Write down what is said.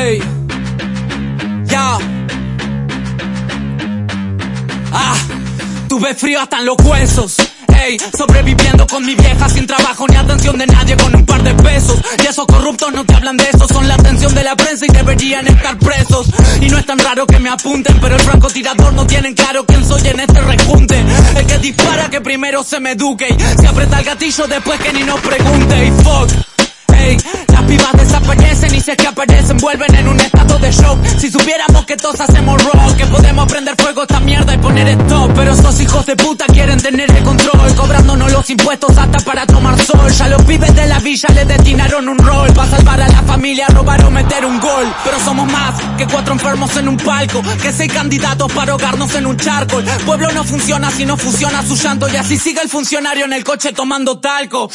Ey. Ya. Ah, tuve frío hasta en los huesos. Ey, sobreviviendo con mi vieja sin trabajo ni atención de nadie con un par de pesos. Y esos corruptos no te hablan de eso, son la atención de la prensa y deberían estar presos. Y no es tan raro que me apunten, pero el francotirador no tienen claro quién soy en este rejunte. El que dispara que primero se me eduque y se aprieta el gatillo después que ni nos pregunte. Y fuck. Que aparecen vuelven en un estado de shock. Si supiéramos que todos hacemos rock, que podemos prender fuego esta mierda y poner stop. Pero esos hijos de puta quieren tener el control, cobrándonos los impuestos hasta para tomar sol. Ya los pibes de la villa le destinaron un rol, para salvar a la familia, robar o meter un gol. Pero somos más que cuatro enfermos en un palco, que seis candidatos para ahogarnos en un charco. Pueblo no funciona si no funciona su llanto y así sigue el funcionario en el coche tomando talco.